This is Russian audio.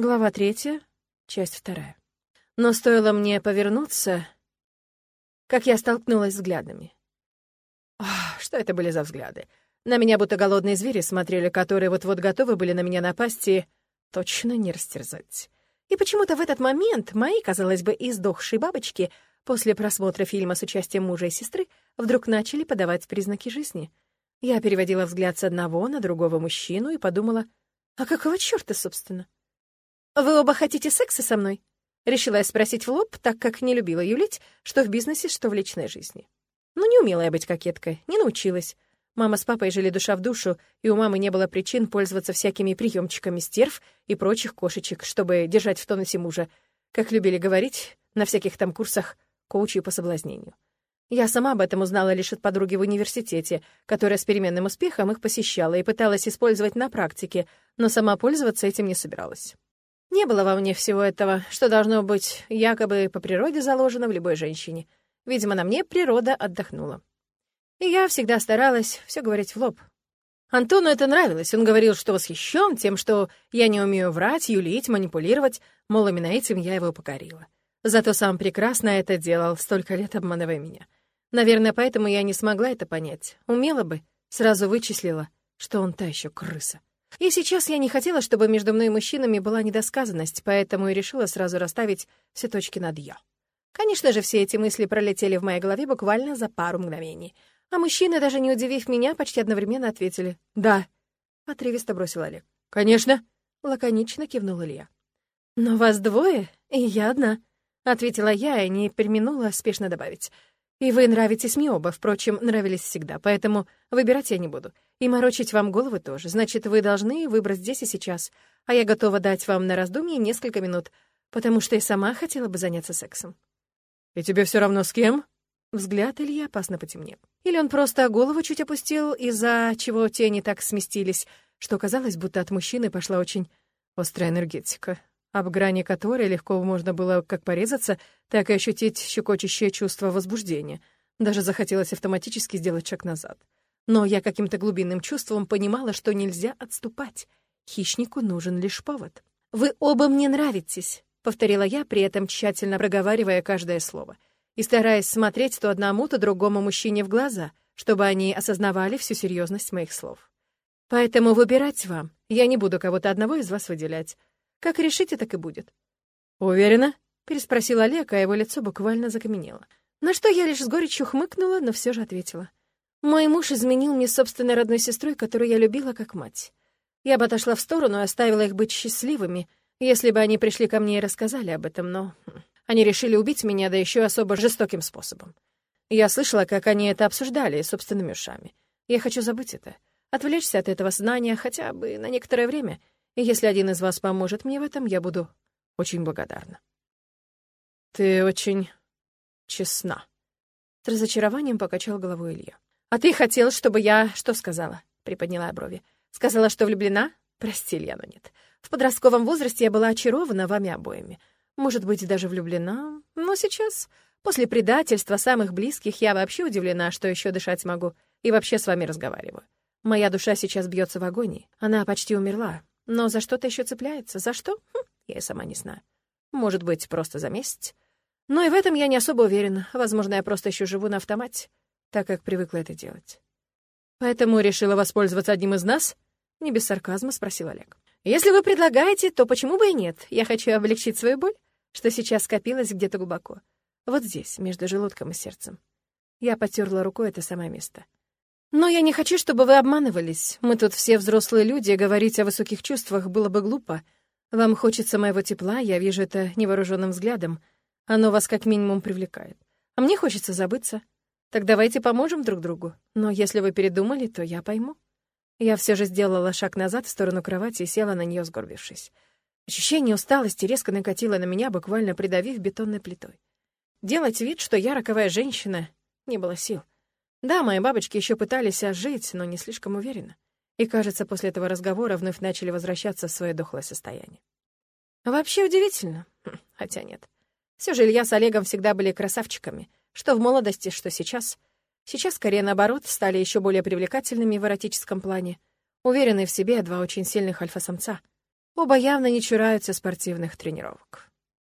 Глава третья, часть вторая. Но стоило мне повернуться, как я столкнулась взглядами. Ах, что это были за взгляды? На меня будто голодные звери смотрели, которые вот-вот готовы были на меня напасть и точно не растерзать. И почему-то в этот момент мои, казалось бы, издохшие бабочки после просмотра фильма с участием мужа и сестры вдруг начали подавать признаки жизни. Я переводила взгляд с одного на другого мужчину и подумала, а какого чёрта, собственно? «Вы оба хотите секса со мной?» Решила я спросить в лоб, так как не любила юлить, что в бизнесе, что в личной жизни. Ну, не умела я быть кокеткой, не научилась. Мама с папой жили душа в душу, и у мамы не было причин пользоваться всякими приемчиками стерв и прочих кошечек, чтобы держать в тонусе мужа, как любили говорить на всяких там курсах коучей по соблазнению. Я сама об этом узнала лишь от подруги в университете, которая с переменным успехом их посещала и пыталась использовать на практике, но сама пользоваться этим не собиралась. Не было во мне всего этого, что должно быть якобы по природе заложено в любой женщине. Видимо, на мне природа отдохнула. И я всегда старалась все говорить в лоб. Антону это нравилось. Он говорил, что восхищен тем, что я не умею врать, юлить, манипулировать, мол, именно этим я его покорила. Зато сам прекрасно это делал, столько лет обманывая меня. Наверное, поэтому я не смогла это понять. Умела бы, сразу вычислила, что он та еще крыса. И сейчас я не хотела, чтобы между мной и мужчинами была недосказанность, поэтому и решила сразу расставить все точки над «я». Конечно же, все эти мысли пролетели в моей голове буквально за пару мгновений. А мужчины, даже не удивив меня, почти одновременно ответили «Да». Отрывисто бросил Олег. «Конечно», — лаконично кивнул Илья. «Но вас двое, и я одна», — ответила я и не переминула спешно добавить. «И вы нравитесь мне оба, впрочем, нравились всегда, поэтому выбирать я не буду. И морочить вам головы тоже. Значит, вы должны выбрать здесь и сейчас. А я готова дать вам на раздумье несколько минут, потому что и сама хотела бы заняться сексом». «И тебе все равно с кем?» Взгляд Ильи опасно потемнел. Или он просто голову чуть опустил, из-за чего тени так сместились, что казалось, будто от мужчины пошла очень острая энергетика, об грани которой легко можно было как порезаться, так и ощутить щекочущее чувство возбуждения. Даже захотелось автоматически сделать шаг назад. Но я каким-то глубинным чувством понимала, что нельзя отступать. Хищнику нужен лишь повод. «Вы оба мне нравитесь», — повторила я, при этом тщательно проговаривая каждое слово, и стараясь смотреть то одному, то другому мужчине в глаза, чтобы они осознавали всю серьезность моих слов. «Поэтому выбирать вам. Я не буду кого-то одного из вас выделять. Как решите, так и будет». «Уверена?» — переспросил Олег, а его лицо буквально закаменело. На что я лишь с горечью хмыкнула, но все же ответила. Мой муж изменил мне собственной родной сестрой, которую я любила как мать. Я бы отошла в сторону и оставила их быть счастливыми, если бы они пришли ко мне и рассказали об этом, но хм, они решили убить меня, да еще особо жестоким способом. Я слышала, как они это обсуждали собственными ушами. Я хочу забыть это, отвлечься от этого знания хотя бы на некоторое время, и если один из вас поможет мне в этом, я буду очень благодарна. Ты очень честна. С разочарованием покачал головой Илья. «А ты хотел, чтобы я что сказала?» — приподняла брови. «Сказала, что влюблена? Прости, Илья, но нет. В подростковом возрасте я была очарована вами обоими. Может быть, даже влюблена. Но сейчас, после предательства самых близких, я вообще удивлена, что еще дышать могу и вообще с вами разговариваю. Моя душа сейчас бьется в агонии. Она почти умерла. Но за что-то еще цепляется. За что? Хм, я и сама не знаю. Может быть, просто за месяц. Но и в этом я не особо уверена. Возможно, я просто еще живу на автомате так как привыкла это делать. «Поэтому решила воспользоваться одним из нас?» — не без сарказма спросил Олег. «Если вы предлагаете, то почему бы и нет? Я хочу облегчить свою боль, что сейчас скопилась где-то глубоко. Вот здесь, между желудком и сердцем». Я потерла рукой это самое место. «Но я не хочу, чтобы вы обманывались. Мы тут все взрослые люди, говорить о высоких чувствах было бы глупо. Вам хочется моего тепла, я вижу это невооруженным взглядом. Оно вас как минимум привлекает. А мне хочется забыться, так давайте поможем друг другу. Но если вы передумали, то я пойму. Я все же сделала шаг назад в сторону кровати и села на нее, сгорбившись. Ощущение усталости резко накатило на меня, буквально придавив бетонной плитой. Делать вид, что я роковая женщина, не было сил. Да, мои бабочки еще пытались ожить, но не слишком уверенно. И, кажется, после этого разговора вновь начали возвращаться в свое дохлое состояние. Вообще удивительно. Хм, хотя нет. Все же Илья с Олегом всегда были красавчиками — что в молодости, что сейчас. Сейчас, скорее наоборот, стали еще более привлекательными в эротическом плане. Уверенные в себе два очень сильных альфа-самца. Оба явно не чураются спортивных тренировок.